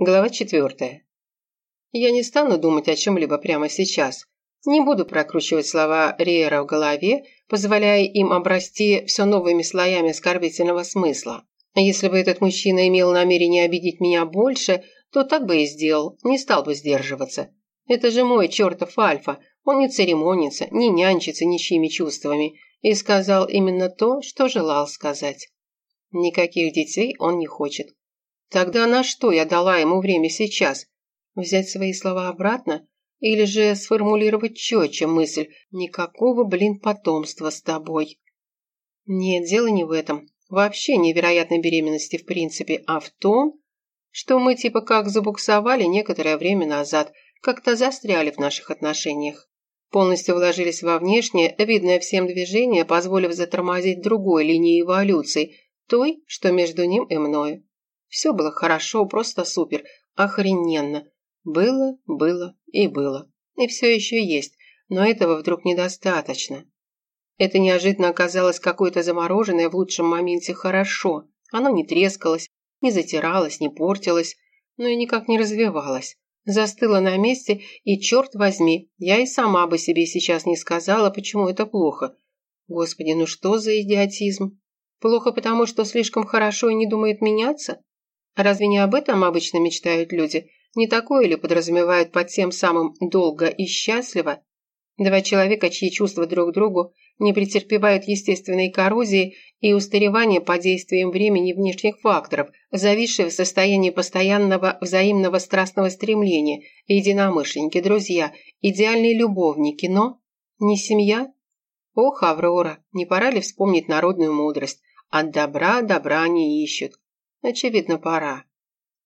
Глава четвертая. Я не стану думать о чем-либо прямо сейчас. Не буду прокручивать слова Риера в голове, позволяя им обрасти все новыми слоями оскорбительного смысла. Если бы этот мужчина имел намерение обидеть меня больше, то так бы и сделал, не стал бы сдерживаться. Это же мой чертов Альфа, он не церемонится, не нянчится ничьими чувствами, и сказал именно то, что желал сказать. Никаких детей он не хочет. Тогда на что я дала ему время сейчас? Взять свои слова обратно? Или же сформулировать четче мысль «никакого, блин, потомства с тобой»? Нет, дело не в этом. Вообще невероятной беременности в принципе, а в том, что мы типа как забуксовали некоторое время назад, как-то застряли в наших отношениях. Полностью вложились во внешнее, видное всем движение, позволив затормозить другой линии эволюции, той, что между ним и мною. Все было хорошо, просто супер, охрененно. Было, было и было. И все еще есть, но этого вдруг недостаточно. Это неожиданно оказалось какое-то замороженное в лучшем моменте хорошо. Оно не трескалось, не затиралось, не портилось, но и никак не развивалось. Застыло на месте, и черт возьми, я и сама бы себе сейчас не сказала, почему это плохо. Господи, ну что за идиотизм? Плохо потому, что слишком хорошо и не думает меняться? Разве не об этом обычно мечтают люди? Не такое ли подразумевают под тем самым «долго и счастливо»? Два человека, чьи чувства друг к другу не претерпевают естественной коррозии и устаревания под действием времени и внешних факторов, зависшие в состоянии постоянного взаимного страстного стремления, единомышленники, друзья, идеальные любовники, но не семья? Ох, Аврора, не пора ли вспомнить народную мудрость? От добра добра не ищут. Очевидно, пора.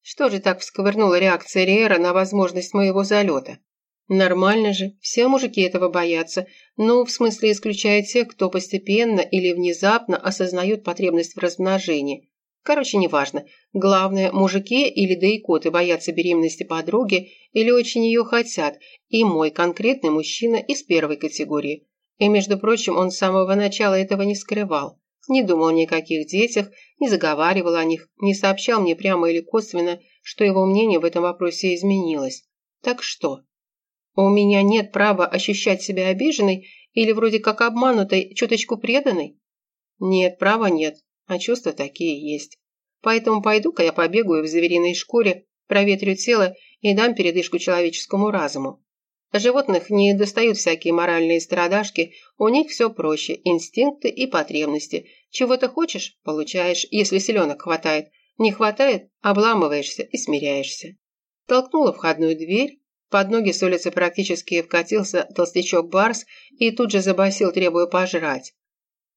Что же так всковырнула реакция Риэра на возможность моего залета? Нормально же, все мужики этого боятся, ну, в смысле исключая тех, кто постепенно или внезапно осознают потребность в размножении. Короче, неважно. Главное, мужики или дейкоты боятся беременности подруги или очень ее хотят, и мой конкретный мужчина из первой категории. И, между прочим, он с самого начала этого не скрывал. Не думал ни о каких детях, не заговаривал о них, не сообщал мне прямо или косвенно, что его мнение в этом вопросе изменилось. Так что? У меня нет права ощущать себя обиженной или вроде как обманутой, чуточку преданной? Нет, права нет, а чувства такие есть. Поэтому пойду-ка я побегаю в звериной шкуре, проветрю тело и дам передышку человеческому разуму. Животных не достают всякие моральные страдашки, у них все проще, инстинкты и потребности. Чего-то хочешь – получаешь, если селенок хватает. Не хватает – обламываешься и смиряешься. Толкнула входную дверь, под ноги с улицы практически вкатился толстячок Барс и тут же забасил, требуя пожрать.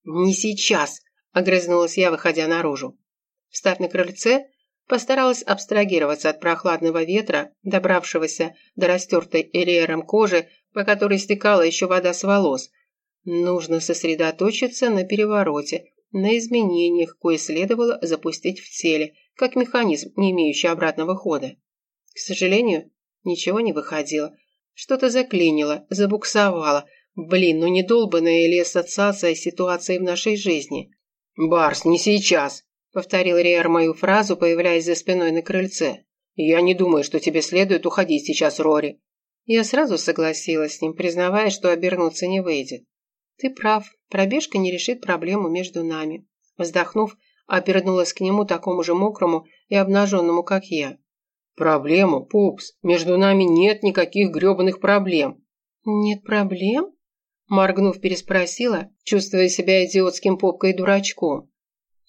«Не сейчас!» – огрызнулась я, выходя наружу. Встав на крыльце, Постаралась абстрагироваться от прохладного ветра, добравшегося до растертой элеером кожи, по которой стекала еще вода с волос. Нужно сосредоточиться на перевороте, на изменениях, кое следовало запустить в теле, как механизм, не имеющий обратного хода. К сожалению, ничего не выходило. Что-то заклинило, забуксовало. Блин, ну не долбанная ли ассоциация ситуации в нашей жизни? «Барс, не сейчас!» Повторил Риар мою фразу, появляясь за спиной на крыльце. «Я не думаю, что тебе следует уходить сейчас, Рори». Я сразу согласилась с ним, признавая, что обернуться не выйдет. «Ты прав, пробежка не решит проблему между нами». Вздохнув, обернулась к нему такому же мокрому и обнаженному, как я. «Проблему, пупс, между нами нет никаких гребаных проблем». «Нет проблем?» Моргнув, переспросила, чувствуя себя идиотским попкой-дурачком.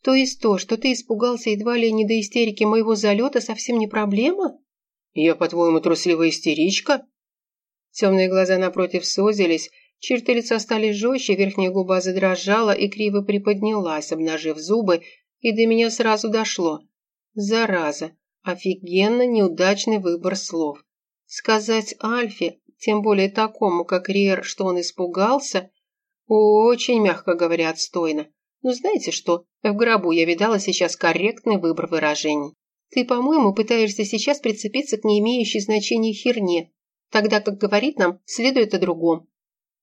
То есть то, что ты испугался едва ли не до истерики моего залета, совсем не проблема? Я, по-твоему, трусливая истеричка? Темные глаза напротив сузились, черты лица стали жестче, верхняя губа задрожала и криво приподнялась, обнажив зубы, и до меня сразу дошло. Зараза, офигенно неудачный выбор слов. Сказать Альфе, тем более такому, как Риер, что он испугался, очень, мягко говоря, отстойно. Ну, знаете что, в гробу я видала сейчас корректный выбор выражений. Ты, по-моему, пытаешься сейчас прицепиться к не имеющей значения херне, тогда как говорить нам следует о другом.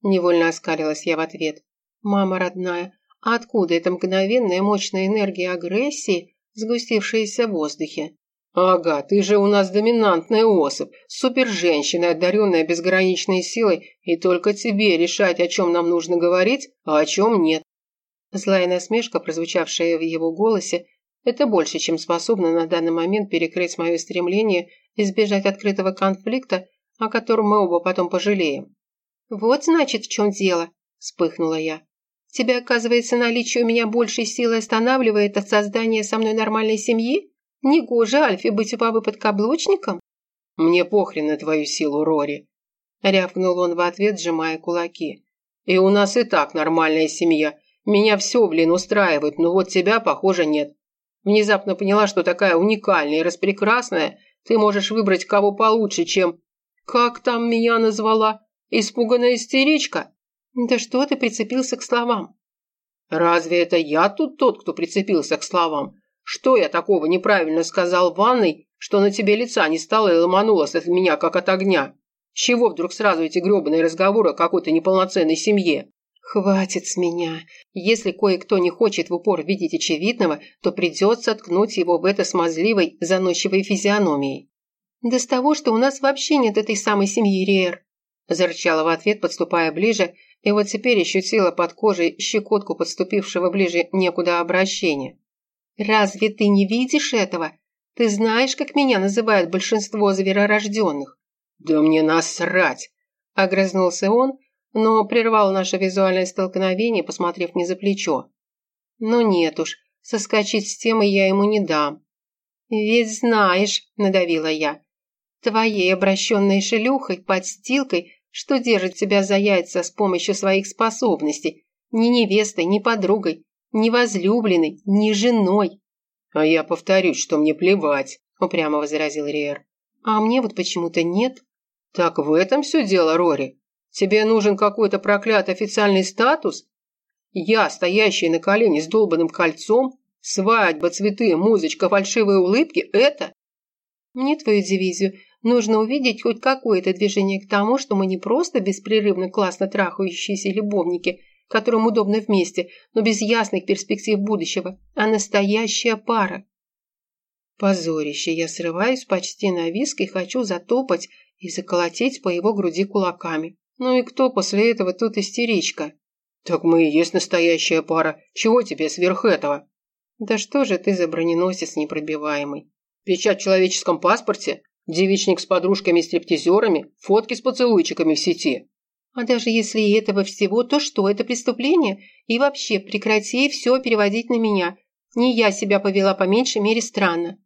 Невольно оскалилась я в ответ. Мама родная, а откуда эта мгновенная мощная энергия агрессии, сгустившаяся в воздухе? «Ага, ты же у нас доминантная особь, суперженщина, одаренная безграничной силой, и только тебе решать, о чем нам нужно говорить, а о чем нет». Злая насмешка, прозвучавшая в его голосе, это больше, чем способно на данный момент перекрыть мое стремление избежать открытого конфликта, о котором мы оба потом пожалеем. «Вот, значит, в чем дело», – вспыхнула я. «Тебя, оказывается, наличие у меня большей силы останавливает от создания со мной нормальной семьи? Негоже Альфе быть у папы подкаблучником?» «Мне похрен на твою силу, Рори», – рявкнул он в ответ, сжимая кулаки. «И у нас и так нормальная семья. Меня все, блин, устраивает, но вот тебя, похоже, нет. Внезапно поняла, что такая уникальная и распрекрасная, ты можешь выбрать кого получше, чем... Как там меня назвала? Испуганная истеричка? Да что ты прицепился к словам? Разве это я тут тот, кто прицепился к словам? Что я такого неправильно сказал в ванной, что на тебе лица не стало и ломанулось от меня, как от огня? С чего вдруг сразу эти гребаные разговоры о какой-то неполноценной семье? «Хватит с меня. Если кое-кто не хочет в упор видеть очевидного, то придется ткнуть его в это смазливой, заносчивой физиономией». «Да с того, что у нас вообще нет этой самой семьи Риэр», зарычала в ответ, подступая ближе, и вот теперь ощутила под кожей щекотку подступившего ближе некуда обращения. «Разве ты не видишь этого? Ты знаешь, как меня называют большинство зверорожденных?» «Да мне насрать!» – огрызнулся он, – но прервал наше визуальное столкновение, посмотрев мне за плечо. «Ну нет уж, соскочить с темы я ему не дам». «Ведь знаешь», – надавила я, – «твоей обращенной шелюхой, подстилкой, что держит тебя за яйца с помощью своих способностей, ни невестой, ни подругой, ни возлюбленной, ни женой». «А я повторюсь, что мне плевать», – упрямо возразил Риер. «А мне вот почему-то нет». «Так в этом все дело, Рори. Тебе нужен какой-то проклятый официальный статус? Я, стоящий на колене с долбанным кольцом, свадьба, цветы, музычка, фальшивые улыбки – это? Мне твою дивизию нужно увидеть хоть какое-то движение к тому, что мы не просто беспрерывно классно трахающиеся любовники, которым удобно вместе, но без ясных перспектив будущего, а настоящая пара. Позорище, я срываюсь почти на виск и хочу затопать и заколотить по его груди кулаками. Ну и кто после этого тут истеричка? Так мы и есть настоящая пара. Чего тебе сверх этого? Да что же ты за броненосец непробиваемый? Печать в человеческом паспорте? Девичник с подружками-стриптизерами? Фотки с поцелуйчиками в сети? А даже если и этого всего, то что, это преступление? И вообще, прекрати все переводить на меня. Не я себя повела по меньшей мере странно.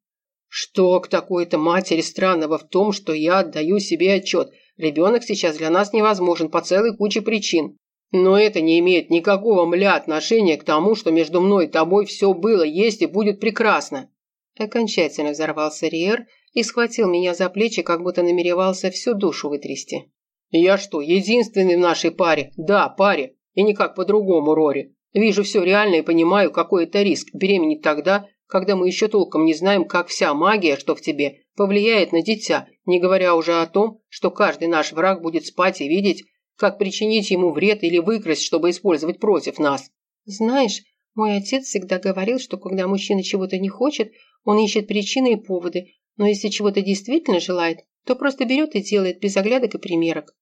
Что к такой-то матери странного в том, что я отдаю себе отчет – Ребенок сейчас для нас невозможен по целой куче причин. Но это не имеет никакого мля отношения к тому, что между мной и тобой все было, есть и будет прекрасно». Окончательно взорвался Риер и схватил меня за плечи, как будто намеревался всю душу вытрясти. «Я что, единственный в нашей паре? Да, паре. И никак по-другому, Рори. Вижу все реально и понимаю, какой это риск беременеть тогда, когда мы еще толком не знаем, как вся магия, что в тебе, повлияет на дитя, не говоря уже о том, что каждый наш враг будет спать и видеть, как причинить ему вред или выкрасть, чтобы использовать против нас. Знаешь, мой отец всегда говорил, что когда мужчина чего-то не хочет, он ищет причины и поводы, но если чего-то действительно желает, то просто берет и делает без оглядок и примерок.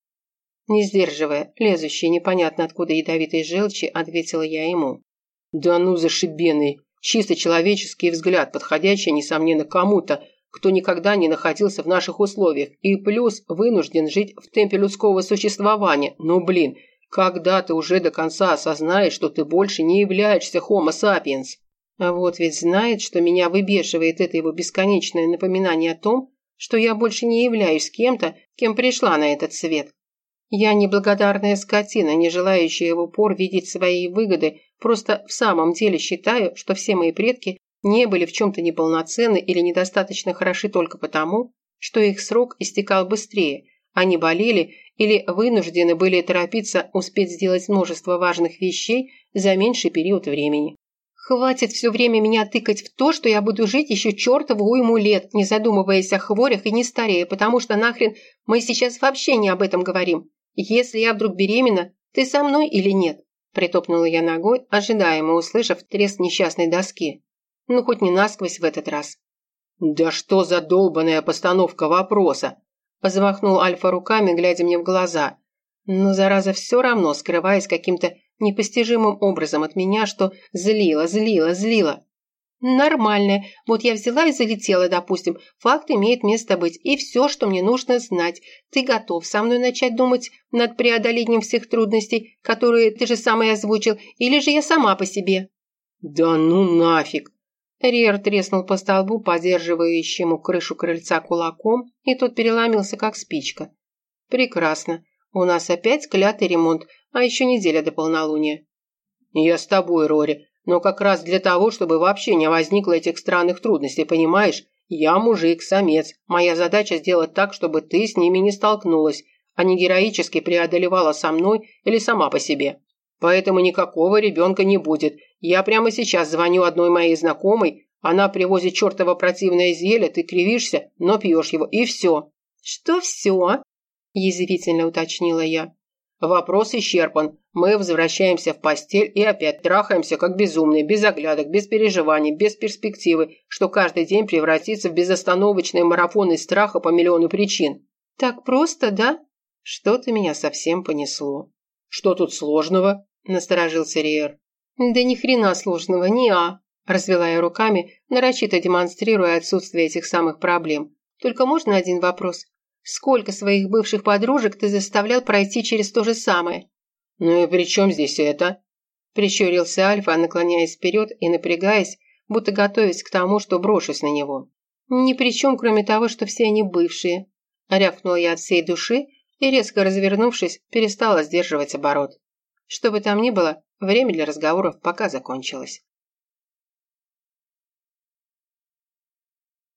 Не сдерживая, лезущей непонятно откуда ядовитой желчи, ответила я ему. «Да ну зашибенный! Чисто человеческий взгляд, подходящий, несомненно, кому-то, кто никогда не находился в наших условиях и плюс вынужден жить в темпе людского существования. Ну блин, когда ты уже до конца осознаешь, что ты больше не являешься Homo sapiens? А вот ведь знает, что меня выбешивает это его бесконечное напоминание о том, что я больше не являюсь кем-то, кем пришла на этот свет. Я неблагодарная скотина, не желающая в упор видеть свои выгоды, просто в самом деле считаю, что все мои предки не были в чем-то неполноценны или недостаточно хороши только потому, что их срок истекал быстрее, они болели или вынуждены были торопиться успеть сделать множество важных вещей за меньший период времени. Хватит все время меня тыкать в то, что я буду жить еще чертову уйму лет, не задумываясь о хворях и не старея, потому что нахрен мы сейчас вообще не об этом говорим. Если я вдруг беременна, ты со мной или нет? Притопнула я ногой, ожидаемо услышав треск несчастной доски. Ну, хоть не насквозь в этот раз. «Да что за долбанная постановка вопроса?» Замахнул Альфа руками, глядя мне в глаза. Но, зараза, все равно скрываясь каким-то непостижимым образом от меня, что злило, злило, злило. Нормальная. Вот я взяла и залетела, допустим. Факт имеет место быть. И все, что мне нужно знать. Ты готов со мной начать думать над преодолением всех трудностей, которые ты же сам и озвучил, или же я сама по себе? Да ну нафиг. Риер треснул по столбу, поддерживающему крышу крыльца кулаком, и тот переломился, как спичка. «Прекрасно. У нас опять клятый ремонт, а еще неделя до полнолуния». «Я с тобой, Рори. Но как раз для того, чтобы вообще не возникло этих странных трудностей, понимаешь? Я мужик, самец. Моя задача сделать так, чтобы ты с ними не столкнулась, а не героически преодолевала со мной или сама по себе. Поэтому никакого ребенка не будет. Я прямо сейчас звоню одной моей знакомой, она привозит чертово противное зелье, ты кривишься, но пьешь его, и все». «Что все?» – язвительно уточнила я. Вопрос исчерпан. Мы возвращаемся в постель и опять трахаемся, как безумные, без оглядок, без переживаний, без перспективы, что каждый день превратится в безостановочный марафон из страха по миллиону причин. Так просто, да? Что-то меня совсем понесло. Что тут сложного? Насторожился Риер. Да ни хрена сложного, не а. Развела я руками, нарочито демонстрируя отсутствие этих самых проблем. Только можно один вопрос? Сколько своих бывших подружек ты заставлял пройти через то же самое?» «Ну и при чем здесь это?» Прищурился Альфа, наклоняясь вперед и напрягаясь, будто готовясь к тому, что брошусь на него. «Ни при чем, кроме того, что все они бывшие», – рявкнула я от всей души и, резко развернувшись, перестала сдерживать оборот. Что бы там ни было, время для разговоров пока закончилось.